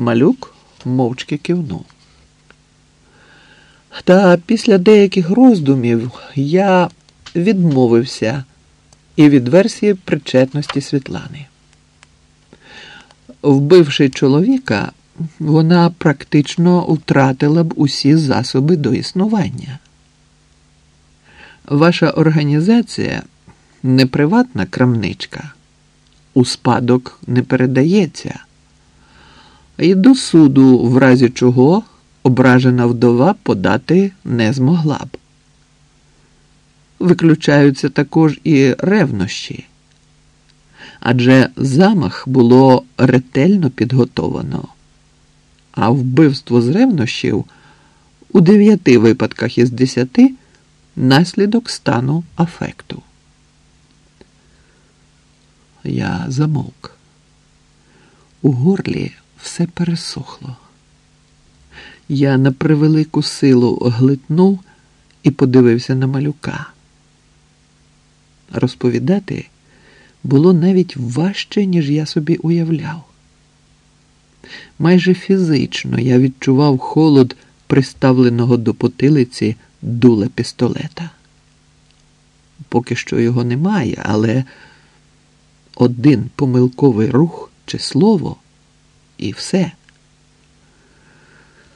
Малюк мовчки кивнув. Та після деяких роздумів я відмовився і від версії причетності Світлани. Вбивши чоловіка, вона практично втратила б усі засоби до існування. Ваша організація не приватна крамничка, у спадок не передається, і до суду, в разі чого ображена вдова подати не змогла б. Виключаються також і ревнощі, адже замах було ретельно підготовано, а вбивство з ревнощів у дев'яти випадках із десяти наслідок стану афекту. Я замовк. У горлі все пересохло. Я на превелику силу глитнув і подивився на малюка. Розповідати було навіть важче, ніж я собі уявляв. Майже фізично я відчував холод приставленого до потилиці дула пістолета. Поки що його немає, але один помилковий рух чи слово і все.